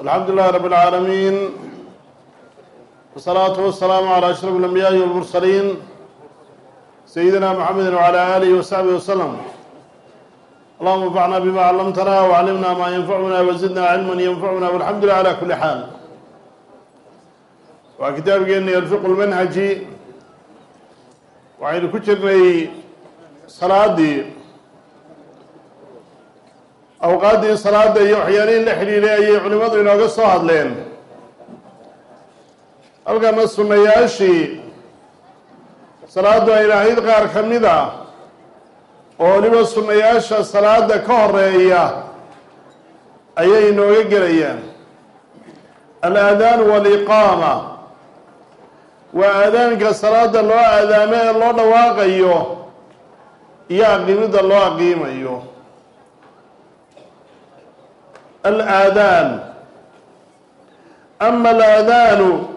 alxamdu lilahi rab اlcaalamiin wsalaatu wasalaamu calى ashraf اlambiyaai walmursaliin sayidina mxamedi wعalى alihi wasaxbihi waslm allahuma anfacna bima callamtana wcallimna ma yanfacuna wazidna cilma yanfacuna walxamdu lilah ala kuli xaal waa kitaabkeeni alfiqu lmanhaji waxaynu ku jirnay salaadii awqaaddii salaada iyo waxyaalihii la xidhiidhay ayay culimmadu inooga soo hadleen. Halkana sunnayaashii? Salaaddu ay lahayd qaar ka mid a oo weliba sunnayaasha salaada ka horreeya ayay inooga gelayaan. Al-aadaanu waaliqaama waa aadaanka salaada loo aadaamo ee loo dhawaaqayo iyo aqiimidda loo aqiimayo alaadaan ama alaadaanu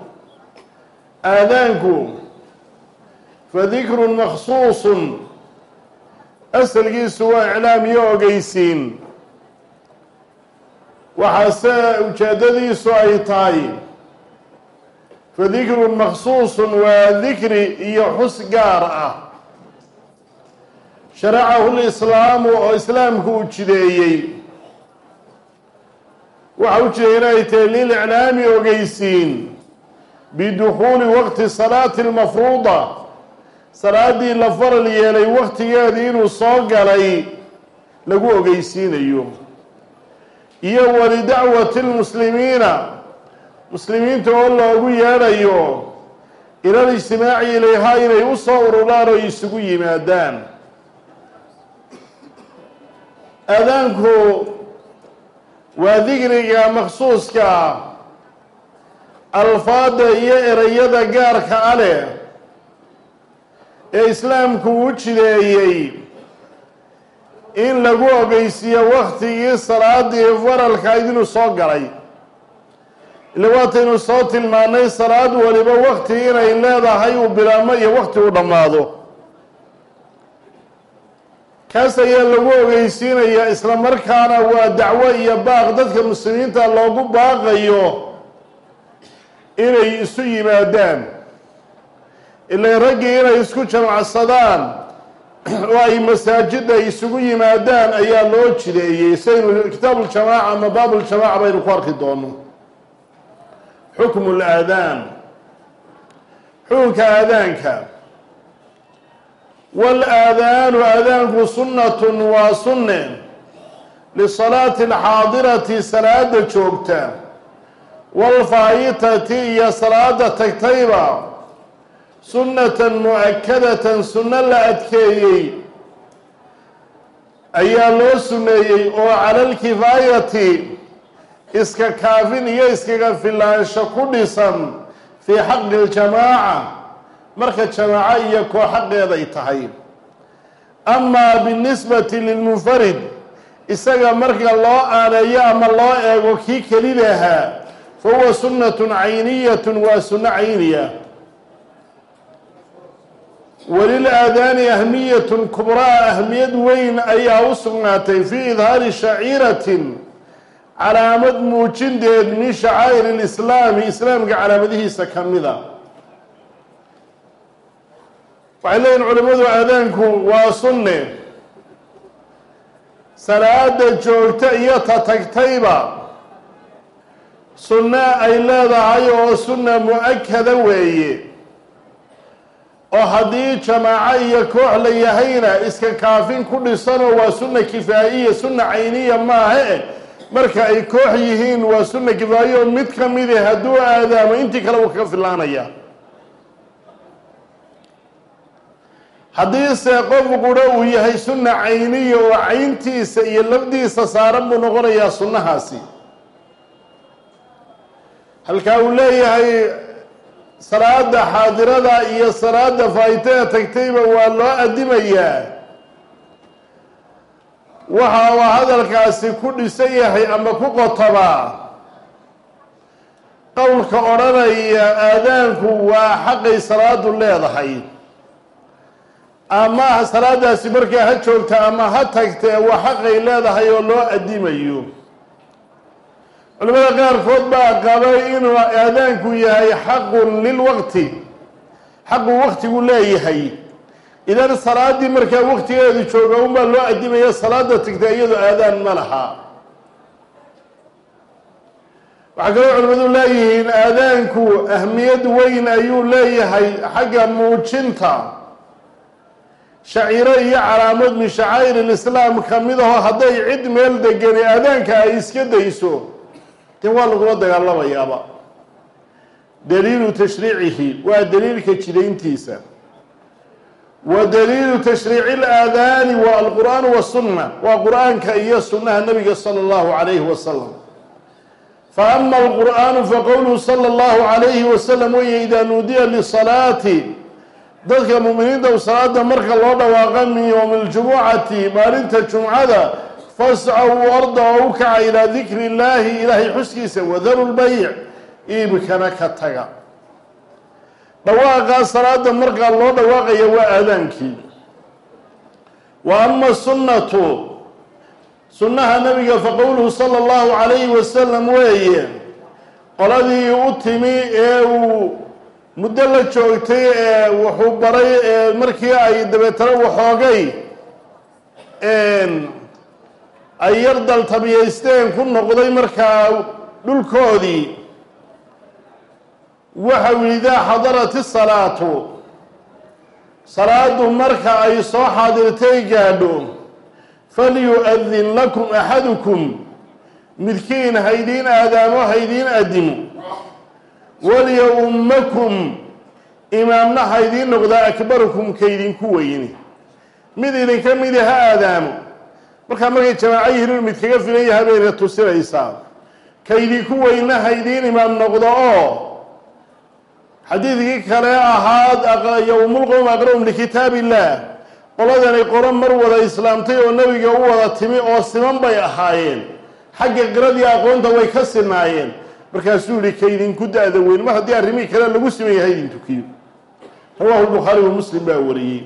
aadaanku fadikrun maksuusun asalkiisu waa iclaam iyo ogeysiin. waxaase ujeeddadiisu ay tahay. fadikrun maksuusun waa dikri iyo xus gaar ah. sharacahu lislaamu oo islaamku uu jideeyey waxa u jiray inay tahay liliclaami ogeysiin bidukhuuli waqti salaati lmafruuda salaaddii la faral yeelay waqtigeedii inuu soo galay lagu ogeysiinayo. Iyo walidacwati lmuslimiina muslimiinta oo loogu yeedhayo ilal ijtimaaci ilayhaa inay u soo ururaan oo isugu yimaadaan. Aadaanku waa dikriga maksuuska alfaada iyo ereyada gaarka a leh ee islaamku u jideeyey in lagu ogeysiiyo waktigii salaadii faralkayd inuu soo galay. Ila waataynu soo tilmaanay salaad waliba wakti inay leedahay uu bilaabmo iyo wakti uu dhammaado kaas ayaa lagu ogeysiinayaa isla markaana waa dacwo iyo baaq dadka muslimiinta loogu baaqayo inay isu yimaadaan. Ilaa raggii inay isku jamacsadaan oo ay masaajida isugu yimaadaan ayaa loo jideeyey. Saynu kitaabuljamaaca ama baabuljamaaca baynu ku arki doono xukmu laadaan xukunka aadaanka walaadaanu aadaanku sunnatun waa sunne lisalaati alxaadirati salaada joogta waalfaayitati iyo salaada tagtayba sunnatan mu'akadatan sunno la adkeeyey ayaa loo sunneeyey oo cala alkifaayati iska kaafin iyo iskaga filaansho ku dhisan fii xaqi ljamaaca marka jamaaco iyo kooxaqeeday tahay. Amaa binisbati lilmunfarid isaga marka loo aaneeyo ama loo eego kii kelidahaa fa huwa sunnatun cayniyatun waa sunno cayniya. Walil aadaani ahmiyatun kubraa ahmiyad weyn ayaa u sugnaatay fii idhaari shaciiratin calaamad muujinteed min shacaa'ir lislaami islaamka calaamadihiisa ka mida waxay leeyihiin culimmadu aadaanku waa sunne salaada joogta iyo ta tagtayba sunno ay leedahay oo sunna mu'akada weeye. Oo haddii jamaaco iyo koox la yahayna iska kaafin ku dhisanoo waa sunna kifaa'iya sunna cayniya maahe marka ay koox yihiin waa sunna kifaa'iya oo mid ka midi hadduu aadaamo intii kale wuu kaga filaanaya haddiise qof uu yahay sunna cayniya oo cayntiisa iyo lafdiisa saaran buu noqonayaa sunnahaasi. Halkaa uu leeyahay salaada xaadirada iyo salaada faa'itada tagtayba waa loo adimayaa. Waxa uu hadalkaasi ku dhisan yahay ama ku qotobaa qowlka odhanaya aadaanku waa xaqay salaadu leedahay ama salaadaasi markaa ha joogta ama ha tagtee waa xaqay leedahay oo loo adimayo culimada qaarkood baa qabay inuu aadaanku yahay xaqun lilwaqti xaqu waqtigu leeyahay. Idan salaaddii markaa waqtigeedu jooga unbaa loo adimaya salaada tagta iyadoo aadaan ma laha. Waxaa kaloo culimmadu leeyihiin aadaanku ahmiyad weyn ayuu leeyahay xagga muujinta shaciiro iyo calaamad min shacaa'ir ilislaam ka mid aho hadday cid meel degani aadaanka ay iska dayso dee waa lagula dagaalamayaaba. Daliilu tashriicihi waa daliilka jidayntiisa. Wa daliilu tashriici ilaadaani waa alqur'aan wasunna waa qur'aanka iyo sunnaha nabiga sala allahu calayhi wasalam fa ama alqur'aanu faqowluhu sala allahu calayhi wasalam weye idaa nuudiya lisalaati dadka mu'miniinta salaada marka loo dhawaaqa min yowmi aljumucati maalinta jumcada fascaw arda oo u kaca ilaa dikri illaahi ilaahay xuskiisa wadaru lbayc iibkana ka taga. Dhawaaqaa salaada markaa loo dhawaaqaya waa aadaankii. Wa ama sunnatu sunnaha nabiga faqowluhu sala allahu calayhi wasalam weeye qoladii u timi ee uu muddo la joogtay ee wuxuu baray ee markii ay dabeetana waxoogay ay yar daltabiyaysteen ku noqday markaa dhulkoodii. Waxau yihi idaa xadarat isalaatu salaadu marka ay soo xaadirtay gaadho falyu-adin lakum axadukum midkiin haydiin aadaamo haydiin adimo walya-ummakum imaamna haydiin noqdaa akbarukum kaydinku weyni. Mid idinka midi ha aadaamo. Markaa markay jamaaco yihiin mid kaga filan yahay bayna tusinaysaa. Kaydinku weyna haydiin imaam noqdo oo xadiidkii kale ahaa yowmulqowm aqra'um likitaab illaah qoladanay qolo mar wada islaamtay oo nebiga u wada timi oo siman bay ahaayeen. Xagga qiradii aqoonta way ka sinaayeen markaasuu yihi kaydinku da-da weyn mar haddii arrimihii kale lagu siman yahay idin tukiyo rawaahu lbukhaari wa muslim baa wariyey.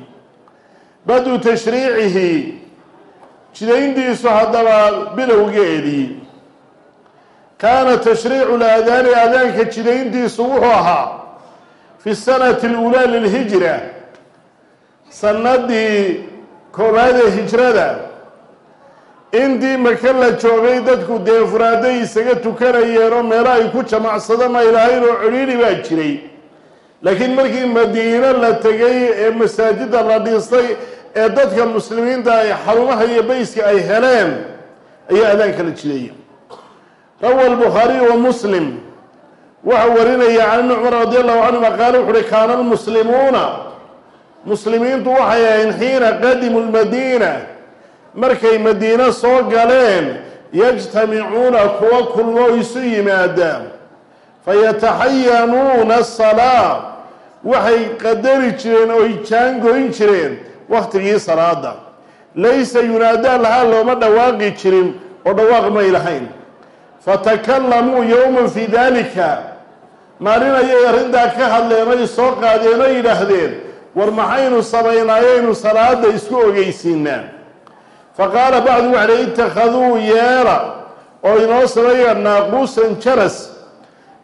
Badu tashriicihi jidayntiisu haddaba bilowgeedii kaana tashriicu laadaani aadaanka jidayntiisu wuxuu ahaa fi sanati اluulaa lilhijra. Sanadii koowaad ee hijrada intii maka la joogay dadku dee furaaday isaga tukanayeen oo meelo ay ku jamacsadaan ay lahayn oo celiili baa jiray. Laakiin markii madiino la tegay ee masaajida la dhistay ee dadka muslimiinta ay xarumaha iyo bayska ay heleen ayaa adaanka la jideeyay rawa albukhaariyu wa muslim. Waxaa warinaya can ibni cumar radi allahu canhuma qaala wuxu uhi kaana almuslimuuna. Muslimiintu waxay ahayn xiina qadimu lmadiina markay madiino soo galeen yajtamicuuna kuwa kulmoo isu yimaada fayataxayanuuna asalaa waxay qadari jireen oy jaangoyn jireen wakhtigii salaada laysa yunaadaa lahaa looma dhawaaqi jirin oo dhawaaq may lahayn. Fatakalamuu yowman fii dalika maalin ayay arrintaa ka hadleen oy soo qaadeen oo yidhaahdeen war maxaynu samaynayaynu salaada isku ogeysiinaa fa qaala bacdu waxa hi ittakhaduu yeela oo inoo sameeya naaquusan jaras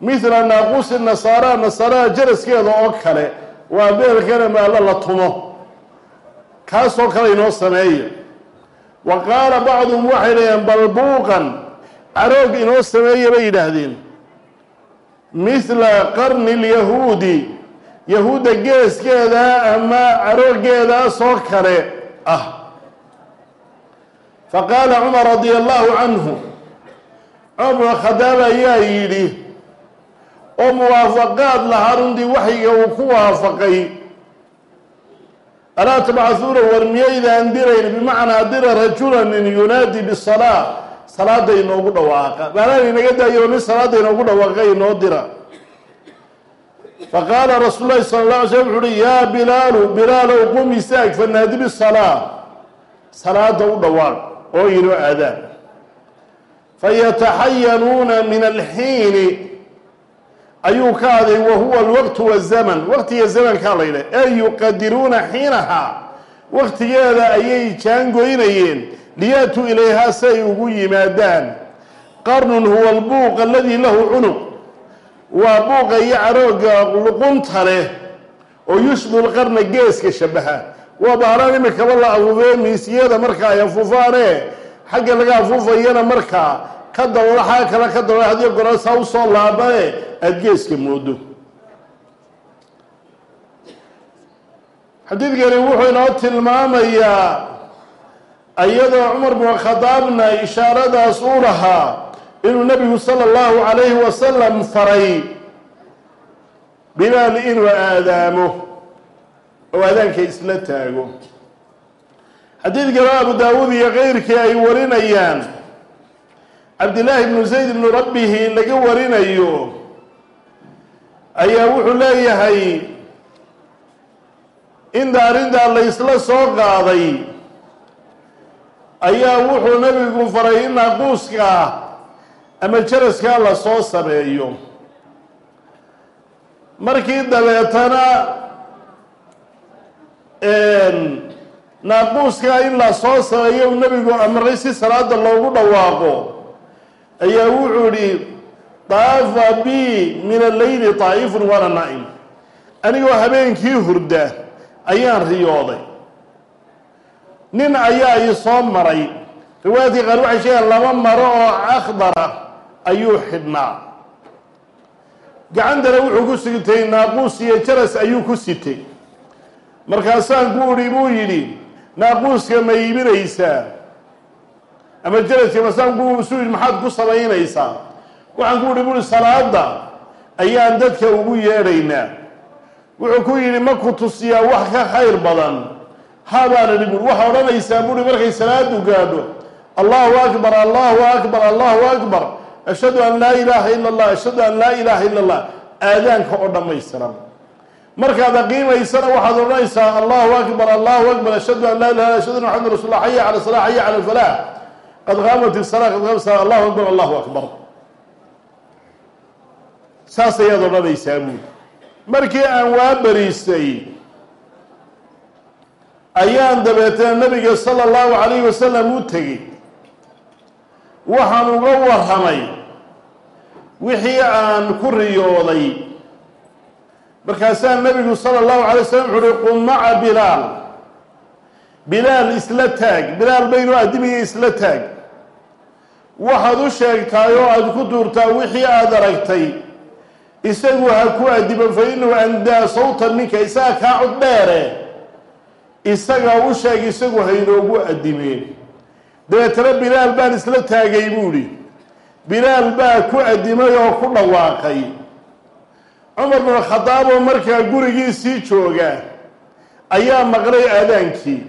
mithla naaquusi nasaara nasaaraha jaraskeeda oo kale waa beelkana maallo la tumo. Kaasoo kale inoo sameeya. Wa qaala bacduhum waxay dhaheen balbuuqan caroog inoo sameeya bay yidhaahdeen. Mithla qarni lyahuudi yahuudda geeskeeda ama caroogeedaasoo kale ah faqaala cumar radia allahu canhu cumar bn khadaab ayaa yidhi oo muwaafaqaad lahaa runtii waxyiga uu ku waafaqay. Alaa tabcahuuna war miyaydaan dirayn bimacnaa dira rajulan yunaadi bisalaa. Salaada inoogu dhawaaqa. Maalaan inaga daayo nin salaada inoogu dhawaaqa inoo dira. Faqaala rasuul lahi sala la alay slam wuxu uhi yaa bilaalu bilaalow qum istaag fanaadi bisalaa. Salaada u dhawaaq oo inoo aadaan. Fayataxayanuuna min alxiini. Ayuu ka aday wa huwa alwaqtu wazaman waqtiga zamankaa la yidhah ee yuqadiruuna xiinaha. Waqtigeeda ayay jaangoynayeen liyaatuu ilayhaa si ay ugu yimaadaan. Qarnun huwa albuuq aladii lahu cunuq waa buuqa iyo carooga luqunta leh oo yushbihu lqarna geeska shabaha waa baharaan imikaba la afuufee miisiyada marka ay afuufaane xagga laga afuufayana markaa ka daboola xagga kale ka daboola hadiyo gora saa u soo laabane aada geeska moodo. Xadiidkani wuxuu inoo tilmaamayaa iyadoo cumar binu khadaabna ishaaradaas u lahaa inuu nebigu sala allahu calayhi wasalam faray bilaal inuu aadaamo oo aadaanka isla taago. Xadiidkana abu daawuud iyo keyrkii ay warinayaan cabdillaahi bnu zayd bnu rabbihi laga warinayo ayaa wuxuu leeyahay inta arrintaa la ysla soo qaaday ayaa wuxuu nebigu faray in naaquuska ama jaraskaa la soo sameeyo. Markii dabeetana naaquuskaa in la soo sameeyo uu nebigu amray si salaada loogu dhawaaqo. Ayaa wuxuu idhi daafa bi min alleyli taa'ifun waana naa'im anigoo habeenkii hurda ayaan riyooday. Nin ayaa ii soo maray. Riwaayadkii qaar waxay sheegaan laba maro oo akhdara ayuu xidhnaa. Gacantana wuxuu ku sitay naaquus iyo jaras ayuu ku sitay markaasaan ku udhi buu yidhi naaquuska ma iibinaysaa ama jaraska masaan yidhi maxaad ku samaynaysaa? Waxaan ku udhi buuhi salaada ayaan dadka ugu yeedhaynaa. Wuxuu ku yidhi ma ku tusiyaa wax ka khayr badan. Ha baana dhi buui waxaa odhanaysaa buuhi markay salaadu gaadho. Allahu akbar allahu akbar allahu akbar. Ashhadu an laa ilaaha ila allah ashhadu an laa ilaaha ila allah aadaanka oo dhammaystiran markaad aqiimaysana waxaad odhanaysaa allahu akbar allahu akbar ashhadu an laa ilaha ashhadu anna maxamed rasul allah xaya cala salah xaya cala alfalah qad qaamat isala qad qaamat sala allahu akbar allahu akbar. Saas ayaad odhanaysaa buuli markii aan waa bariistay ayaan dabeetana nabiga sala allahu calayhi wasalam u tegey. Waxaan uga warramay wixii aan ku riyooday markaasaa nabigu sala allahu alay wasalam wuxu uhi qum maca bilaal. Bilaal isla taag. Bilaal baynu addimiga isla taag. Waxaad u sheegtaay oo aada ku duurtaa wixii aada aragtay. Isagu ha ku adibo fa inahu andaa sawtan minka isaga kaa cod dheere. Isagaa u sheeg isagu haynoogu addimeen dabeetana bilaal baan isla taagay buuhi bilaal baa ku addimay oo ku dhawaaqay cumar bin khadaab oo markaa gurigiisii jooga ayaa maqlay aadaankii.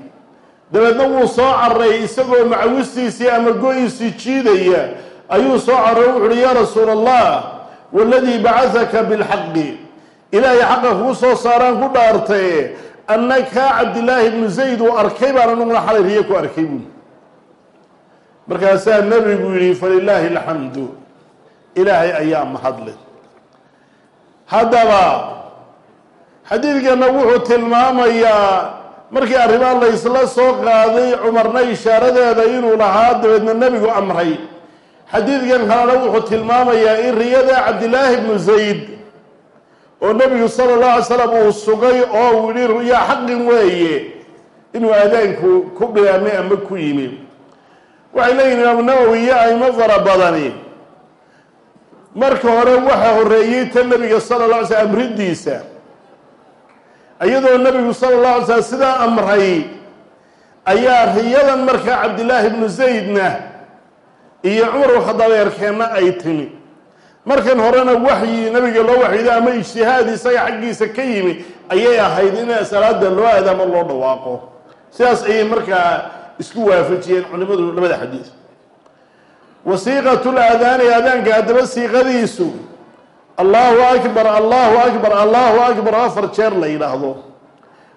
Dabeedna wuu soo carray isagoo macawistiisii ama go-iisii jiidaya ayuu soo carray wuxu uhi yaa rasuula allah waladii bacahaka bilxaqi. Ilaahay xaqa kuu soo saaraan ku dhaartaye anna kaa cabdillaahi bnu zayd uu arkay baan anuguna xalay riyo ku arkay buuli markaasaa nebigu yidhi falilaahi alxamdu. Ilaahay ayaa mahadle haddaba xadiidkana wuxuu tilmaamayaa markii arrimaa la ysla soo qaaday cumarna ishaaradeeda inuu lahaa dabeedna nebigu amray. Xadiidkan kalena wuxuu tilmaamayaa in riyada cabdillaahi bnu zayd oo nebigu sala allahu alay slam uu sugay oo uu yihi ruyaa xaqin weeye inuu aadaanku ku bilaamay ama ku yimi. Waxay leeyihiin imaamu nawowi iyo aimo fara badani marka hore waxaa horreeyey ta nebiga sala la alay slam amridiisa iyadoo nebigu sala llahu alay slam sidaa amray ayaa riyadan markaa cabdillaahi bnu zaydna iyo cumar khadaab eerkeenna ay timi. Markan horena waxyi nabiga loo waxyido ama ijtihaad isaga xaggiisa ka yimi ayay ahayd in salaada loo aadaamo loo dhawaaqo. Sidaas ayay markaa isku waafajiyeen culimadu labada xadiis wasiiqatu laadaani aadaanka haddaba siiqadiisu allahu akbar allahu akbar allahu akbar afar jeer la yidhaahdo.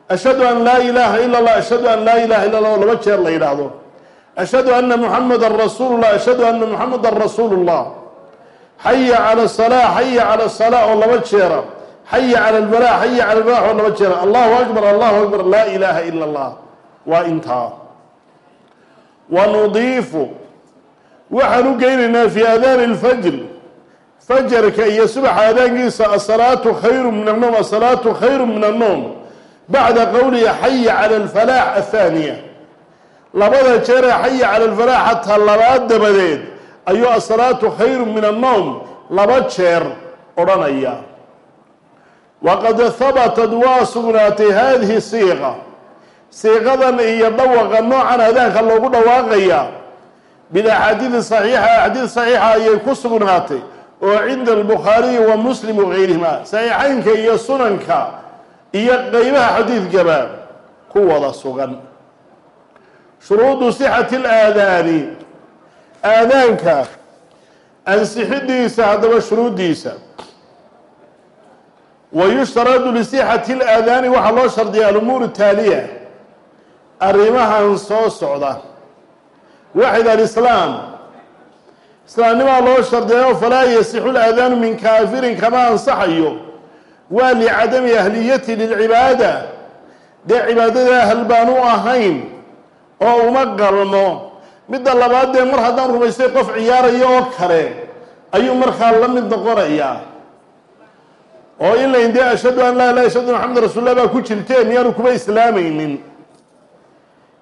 Ashhadu an laa ilaaha ila allah ashhadu an laa ilaha illa allah laba jeer la yidhaahdo. Ashhadu ana muxamadan rasuulu llah ashhadu ana muxamadan rasuulu llah xaya cala asalaa xaya cala asalaa oo laba jeera xaya cala albalaa xaya cala albalax oo laba jeera allahu akbar allahu akbar laa ilaaha ila allah waa intaa. Wa nudiifu waxaan u geynaynaa fii aadaani alfajr fajarka iyo subaxa aadaankiisa asalaatu khayru min annoom asalaatu khayru min annoom bacda qowlihi xaya cala alfalaax athaaniya. Labada jeeree xaya cala alfalaax xataa labaad dabadeed ayuu asalaatu khayru min annoom laba jeer odhanaya. Waqad habatat waa sugnaatay haadihi siiqa. Siiqadan iyo dhawaqa noocan aadaanka loogu dhawaaqaya bilaxaadiidi saxiixa axaadiid saxiixa ayay ku sugnaatay oo cinda albukhaariyi wa muslim wagayrihima saxiixaynka iyo sunanka iyo qeybaha xadiidkaba ku wada sugan. Shuruudu sixati alaadaani aadaanka ansixidiisa haddaba shuruuddiisa. Wa yushtaradu lisixati alaadaani waxaa loo shardiya alumuur taaliya arrimahan soo socda waxid alislaam islaamnimaa loo shardiyayo falaa yasixu laadaanu min kaafirin kama ansaxayo. Waa licadami ahliyati lilcibaada dee cibaadada ahal baan u ahayn oo uma qalmo midda labaad dee mar haddaan rumaystay qof ciyaaraya oo kale ayuu markaa la mid noqonayaa. Oo in layn dee ashhadu an laa ilaha ashhadu maxamed rasuullah baa ku jirtee miyaanu kuba islaamaynin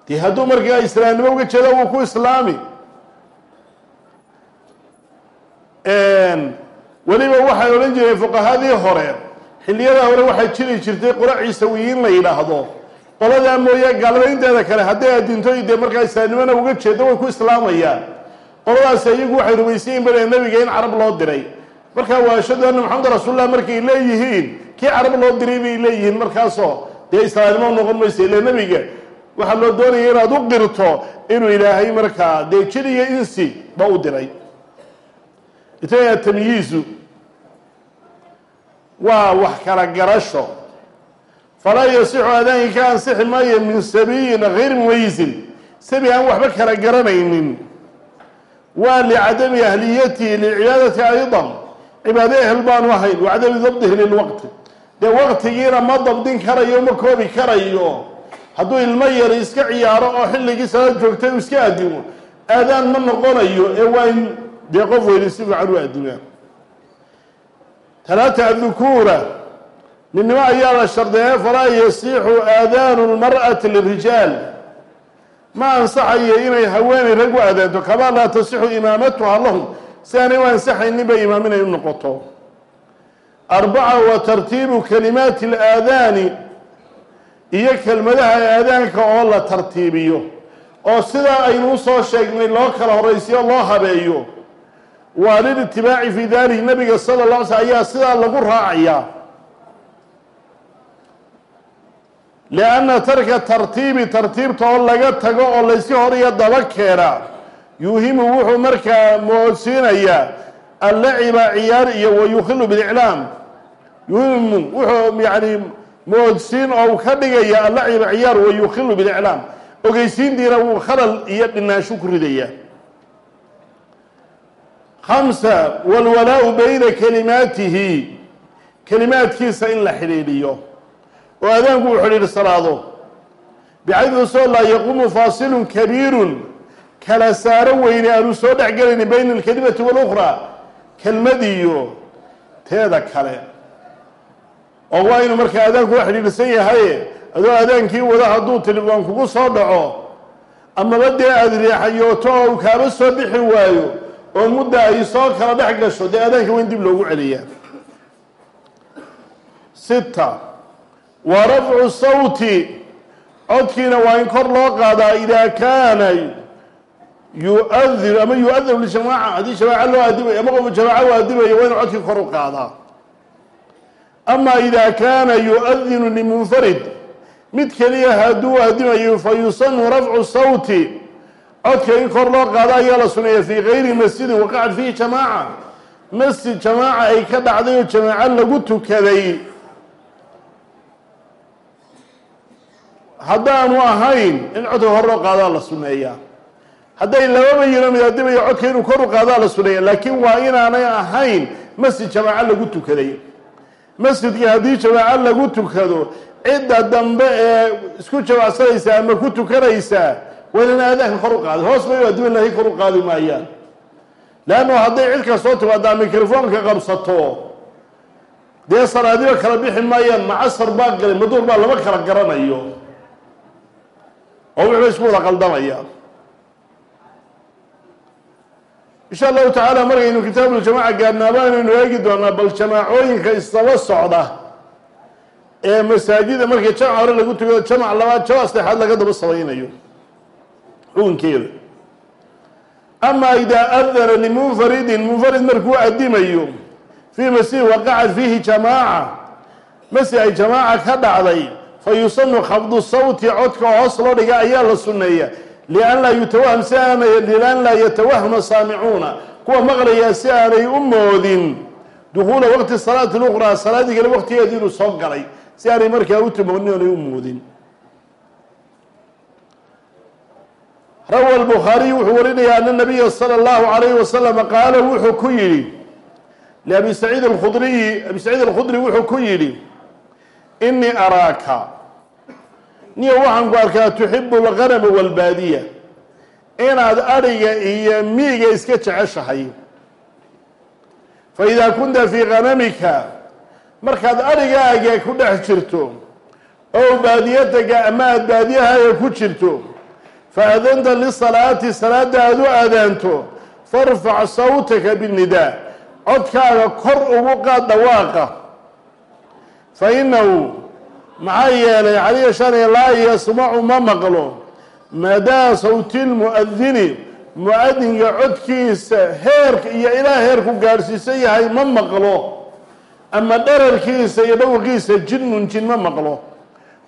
dee hadduu markaa islaamnimo uga jeedo wuu ku islaami. Weliba waxay odhan jireen fuqahadii hore xilliyada hore waxaa jiri jirtay qolo ciisawiyiin la yidhaahdo. Qoladaa mooye gaalada kale hadday adintoy dee markaa islaamnimona uga jeedo way ku islaamayaan qoladaas iyagu waxay rumaysan yihiin bale nabiga in carab loo diray. Markaa waa ashhadu maxamed rasuulullah markay leeyihiin kii carab loo diray bay leeyihiin markaasoo. Dee islaamnimo noqon maysa ile nebiga waxaa loo doonaya inaad u qirto inuu ilaahay markaa dee jir iyo insi ba u diray. Itaya tamyiizu? Waa wax kala garasho. Falaa yasixu aadaanki ka ansixi maayo min sabiyin hayr mumayisin sabi aan waxba kala garanaynin. Waa licadami ahliyatihi lilcibaadati aydan. Cibaado ehel baanu ahayn wacadami dabdihi lilwaqti dee waqtigiina ma dabdin karayo ma koobi karayo hadduu ilmo yar iska ciyaaro oo xilligii salaad joogtay uu iska addimo aadaan ma noqonayo ee waa in dee qof weyni si fiican u addimaa talaata adukuura ninnimo ayaa la shardeeye falaa yasixu aadaanu lmar'ati lirijaal ma ansaxayo inay haweenay rag u aadaanto kamaa laa tasixu imaamatuha lahum? Si aanay u ansaxaynin bay imaam inay u noqoto. Arbaca wa tartiibu kalimaati alaadaani iyo kelmadaha aadaanka oo la tartiibiyo oo sidaa aynu u soo sheegnay loo kala horaysiyo loo habeeyo waa lilitibaaci fii dalik nabiga sala la sl ayaa sidaa lagu raacayaa lianna tarka tartiibi tartiibta oo laga tago oo laysi hor iyo daba keena yuuhimu wuxuu markaa moodsiinayaa allaciba ciyaar iyo wa yukhilu biliclaam. Yuhimu wuxuu yani moodsiin oo uu ka dhigaya allaciba ciyaar wa yukhilu biliclaam ogeysiintiina wuu khalal iyo dhinaansho ku ridaya hamsa walwalaau bayna kalimaatihi. Kelimaadkiisa in la xidhiidhiyo. Oo aadaanku uu xidhiidhsanaado bicaydu soo laa yaquumu faasilun kabiirun. Kala saaro weyne aanu soo dhex gelaynin bayna alkelimati walukhraa. Kelmadiyo teeda kale oo waa inuu markaa aadaanku la xidhiidhsan yahaye adoo aadaankii wada hadduu tilifon kugu soo dhaco amaba dee aada riixayooto oo kaaba soo bixi waayo oo mudda ay soo kala dhex gasho dee aadaanka waa in dib loogu celiyaa. Sita wa rafcu sawti codkiina waa in kor loo qaadaa idaa kaana yu-adin ama yu-adinu lijamaaca haddii jamaaca loo adimayo ama qof jamaaca u adimayo waa inu codkii kor u qaadaa ama ida kaana yu-adinu limunfarid mid keliya hadduu adimayo fa yusanu rafcu sawti codka in kor loo qaado ayaa la suneeya fii gayri masjidin waqacat fiihi jamaaca. Masjid jamaaca ay ka dhacday oo jamaaco lagu tukaday. Haddaanu ahayn in codka kor loo qaadaa la suneeyaa hadday lababa yiro mid adimayo codka inuu kor u qaadaa la suneeya. Laakiin waa inaanay ahayn masjid jamaaco lagu tukaday masjidka haddii jamaaco lagu tukado cidda dambe ee isku jamacsanaysa ama ku tukanaysaa waa inaan aadaanka kor u qaadin hoos bay addiman lahay kor u qaadi maayaan. Leannu hadday cid kastoo timaadaa mikrofoonka qabsato dee salaadiba kala bixi maayaan macasar baa galay maduur baa lama kala garanayo. Oo wuxuu isku wada qaldamaya insha allahu tacaala markaynu kitaabuljamaca gaadnaaba inaynu eegi doonaa bal jamaacooyinka isdaba socda ee masaajida markii jamac hore lagu tukado jamac labaad jamac saddexaad laga daba samaynayo xukunkeeda ama idaa adana limunfaridin munfarid markuu adimayo fii masjid waqacat fiihi jamaaca masjid ay jamaaca ka dhacday fa yusanu khafdu sawti codka hoos loo dhiga ayaa la sunneeya lian laa yatawahama saamicuuna kuwa maqlayaa si aanay u moodin dukuula waqti salaati luqraa salaadii kale waqtigeedi inuu soo galay si aanay markaa u timoonin aanay u moodin rawa albukhaariy wuxuu warinayaa ana nabiya sala allahu alayhi wasalama qaala wuxuu ku yidhi liabi saciid alkhudriyi abi saciid alkhudri wuxuu ku yidhi inii araaka niyo waxaan ku arkaa tuxibu alganama walbaadiya. Inaad adhiga iyo miiga iska jeceshahay. Fa idaa kunta fii ganamika markaad adhigaaga ku dhex jirto ow baadiyataga ama aad baadiyahaaga ku jirto fa adanta lisalaati salaada aad u aadaanto farfac sawtaka binnidaa codkaaga kor ugu qaad dhawaaqa. Fa inahu maxaa yeelay caliya shanay laa yasmacu ma maqlo. Madaa sawti lmu'adini mu'adinka codkiisa heerka iyo ilaa heerku gaadhsiisan yahay ma maqlo. Ama dherarkiisa iyo dhowrkiisa jinnun jin ma maqlo.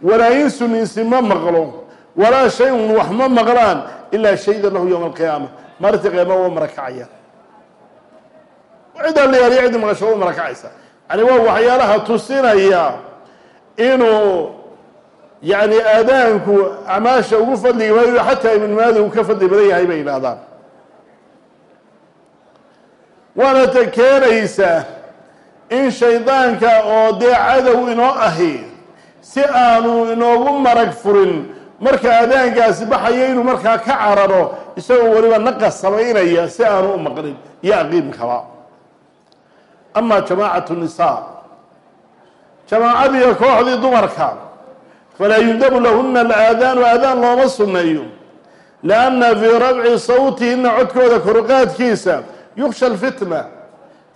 Walaa insun insi ma maqlo. Walaa shay-un wax ma maqlaan ilaa shayda lahu yowma alqiyaama maalinta qiyaama waa marakacaya cid alliyaaliyo ciddi maqasho waa marakacaysa yani waa waxyaalaha tusinaya inuu yani aadaanku acmaasha ugu fadliga maayo xataa ibn maadi uu ka fadli badan yahay bay yidhaahdaan. Waana ta keenaysa in shaydaanka oo dee cadow inoo ahi si aanu inoogu marag furin marka aadaankaasi baxayo inuu markaa ka cararo isagoo weliba naqas samaynaya si aanu u maqlin iyo aqiimkaba ama jamaacatu nisaa jamaacadiiyo kooxdii dumarka falaa yundabu lahuna alaadaanu aadaan looma sunneeyo lianna fii rabci sawtihina codkooda koruqaadkiisa yuksha alfitna.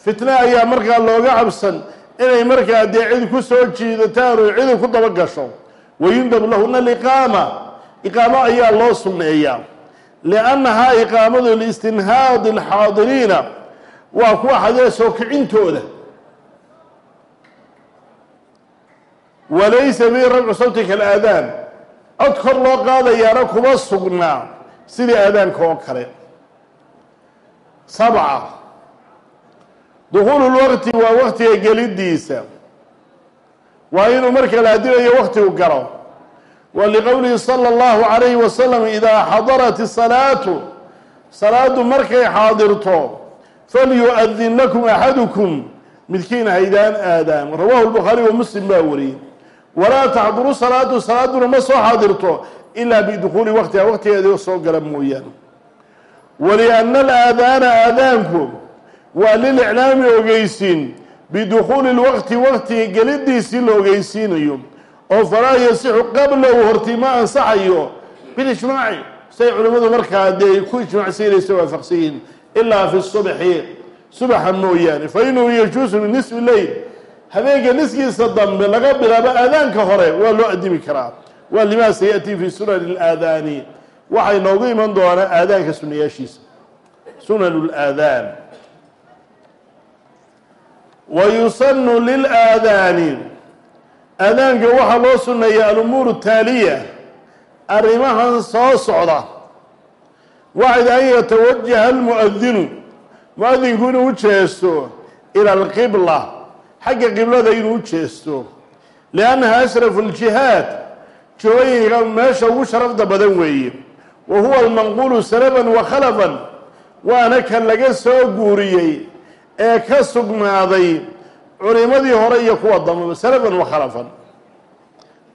Fitna ayaa markaa looga cabsan inay markaa dee cid ku soo jiidataan oo cidi ku daba gasho. Wayundabu lahuna aliqaama iqaamo ayaa loo sunneeyaa liannahaa iqaamadu liistinhaadi alxaadiriina waa kuwa xadee soo kicintooda walaysa fii rabcu sawti kalaadaan cod kor loo qaadayaana kuma sugnaa sidii aadaanka oo kale. Sabca. Dukuulu lwaqti waa waktiga gelidiisa. Waa inuu marka la adimayo waktigu galo wa liqowlihi sala allahu calayhi wasalam idaa xadarat isalaatu salaadu markay xaadirto falyu-adin lakum axadukum midkiina haydaan aadaam rawahu lbukhaari wa muslim baa wariyey walaa taxduru salaatu salaaduna ma soo xaadirto ilaa bidukuuli waqtiha waqtigeeda soo gala mooyaane. Walianna alaadaana aadaanku waa liliclaami ogeysiin bidukuuli lwaqti waqtiga gelidiisii la ogeysiinayo oo falaa yasixu qablahu hortii ma ansaxayo. Bilijmaaci say culimmadu markaa dee ku ijmaacsiinaysa waafaqsan yihiin ilaa fi subxi subaxa mooyaane fa inahu yajuusu min nisfi leyl habeenka niskiisa dambe laga bilaabo aadaanka hore waa loo adimi karaa. Waa limaa sayatii fi sunani اlaadaani waxay noogu iman doonaa aadaanka sunayaashiisa sunan اlaadaan wa yusanu lilaadaani aadaanka waxaa loo suneeya alumuur taaliya. Arrimahan soo socda. Waxayd an yatawajaha almuadinu mu'adinku inuu u jeesto ila alqibla xagga qiblada inuu jeesto liannaha asrafu aljihaad jooyinka meesha ugu sharafda badan weeye wa huwa almanquulu salaban wa khalafan waana ka laga soo guuriyey ee ka sugnaaday culimadii hore iyo kuwa dambaba salafan wa khalafan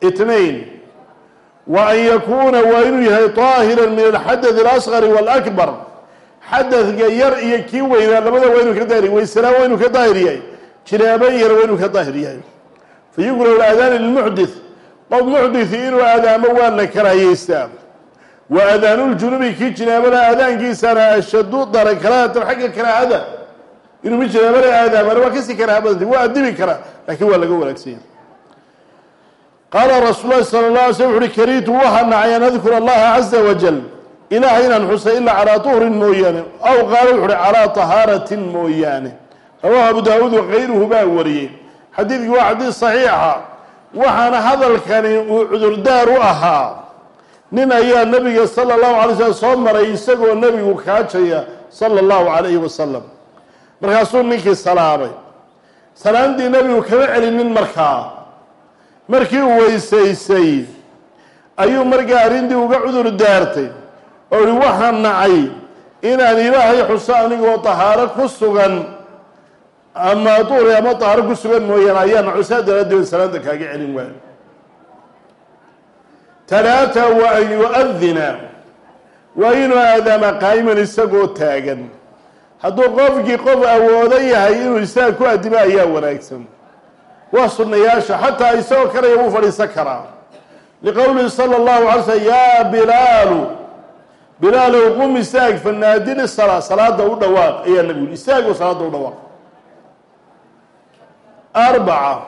itnain wa an yakuuna waa inuu yahay daahiran min alxadad alasqari waalakbar xadadka yar iyo kii weynaa labada waa inu ka daahir weysanaa waa inuu ka daahir yahay jinaaban yar waa inuu ka daahir yahay fa yukrahu aadaani lilmuxdith qof muxdithi inuu aadaamo waa la karaayeystaa wa aadaanuljunubi kii jinaabada aadaankiisana ashadu daran karaahatan xagga karaahada. Inuu mid jinaabada aadaamana waa ka sii karaaha badanta waa adibi karaa laakiin waa laga wanaagsanya qaala rasuul lahi sala la alay slm wuxu uhi kariitu waxaa nacay an adkura allaha caza wajal ilaah inaan xusa ilaa calaa tuhrin mooyaane. Aw qaala wuxu uhi calaa tahaaratin rawaahu abu daawuud wakayruhu baa wariyey. Xadiidkii waa xadiid saxiixa waxaana hadalkani uu cudurdaar u ahaa. Nin ayaa nabiga sala allahu alay slam soo maray isagoo nebigu kaajaya sala allahu calayhi wasalam markaasuu ninkii salaamay. Salaamtii nebigu kama celinin markaa. Markii uu weysaysay ayuu markaa arrintii uga cudur daartay. Oo ihi waxaan nacay inaan ilaahay xuso anigoo tahaaro ku sugan ama duuri ama tahaaro ku sugan mooyaane ayaa naco saa daraaddeed salaamta kaaga celin waayo talaata wa an yu-adina waa inuu aadaama qaa'iman isagoo taagan. Hadduu qofkii qof awoodo yahay inuu isaga ku addimo ayaa wanaagsan. Waa sunnayaasha xataa isagoo kalaya wuu fadhiisan karaa. Liqowlihi sala allahu alay slm yaa bilaalu bilaalow qum istaag fanaadini salaa salaada u dhawaaq ayaa nabigu yidhi. Istaagoo salaada u dhawaaq arbaca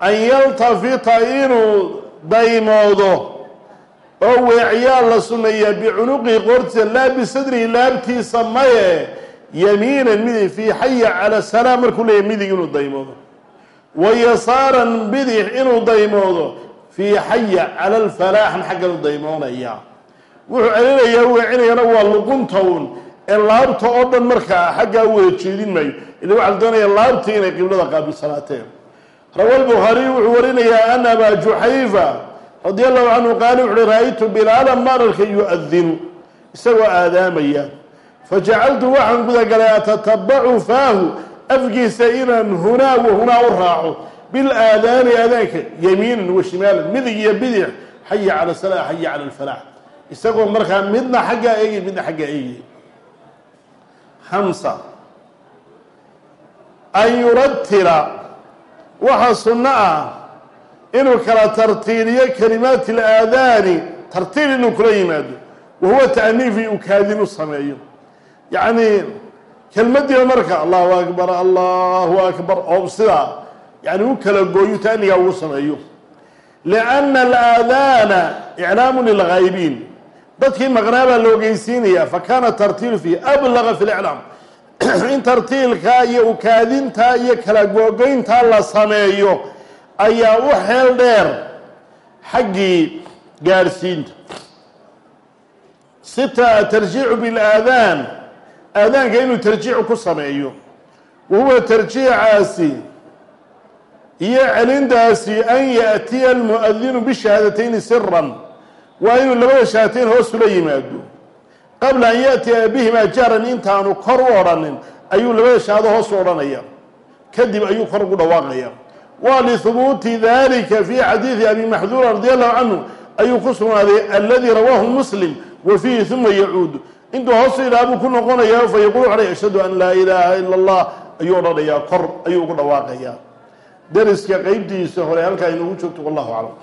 an yaltafita inuu daymoodo oo weecyaa la sunneeyaa bicunuqihi qoortiisa laa bisadrihi laabtiisa maye yamiinan midig fii xaya cala salaam markuu leeyahy midig inuu daymoodo wa yasaaran bidix inuu daymoodo fii xaya cala alfalaaxn xaggan u daymoonaya wuxuu celinayaa weecinayana waa luqunta un ee laabta oo dhan markaa xaggaa u wada jeedin maayo ila waxaa la doonaya laabtii inay qiblada qaabilsanaateen rawa lbukhaariy wuxuu warinayaa an abaa juxayfa radia allahu canhu qaala wuxu uhi ra'aytu bilaalan maaralka yu-adinu isagoo aadaamaya. Fajacaltu waxaan gudagalay atatabacu faahu afkiisa inaan hunaa wa hunaa u raaco. Bilaadaani aadaanka yamiinan wa shimaalan midig iyo bidix xaya cala salaa xaya cala alfalaax isagoo markaa midna xaggaa eegay midna xaggaa eegay hamsa an yuratila. Waxaa sunno ah inuu kala tartiiliyo kalimaati alaadaani tartiil inuu kula yimaado. Wa huwa ta'niifi uu kaadin u sameeyo. Yacni kelmadiiba marka allahu akbar allahu akbar oo sidaa yani u kala gooyo taanigaa ugu sameeyo. Lianna alaadaana iclaamu lilghaayibiin dadkii maqnaa baa la ogeysiinaya fakana tartiilu fiihi ablaga fi liclaam in tartiilkaa iyo ukaadintaa iyo kala googoyntaa la sameeyo ayaa u xeel dheer xaggii gaadhsiinta sita atarjiicu bilaadaan aadaanka inuu tarjiicu ku sameeyo. Wa huwa tarjiicaasi iyo celintaasi an yaأtiya almu'adinu bishahadatayni siran waa inuu labada shahaatayn hoos ula yimaado qabla an yaأtiya bihimaa jahran intaanu kor u odhanin ayuu labada shahaado hoos u odhanaya kadib ayuu kor ugu dhawaaqaya wa lihubuuti dalika fi xadiidi abi maxduura radi allahu canhu ayuu ku sugnaaday aladi rawaahu muslim wa fiihi uma yacuud intuu hoos idhaha buu ku noqonayaa fa yaquul waxay ashhadu an laa ilaaha ila allah ayuu odhanayaa kor ayuu ugu dhawaaqayaa dariska qeybtiisa hore halkaa inugu joogto wallahu aclam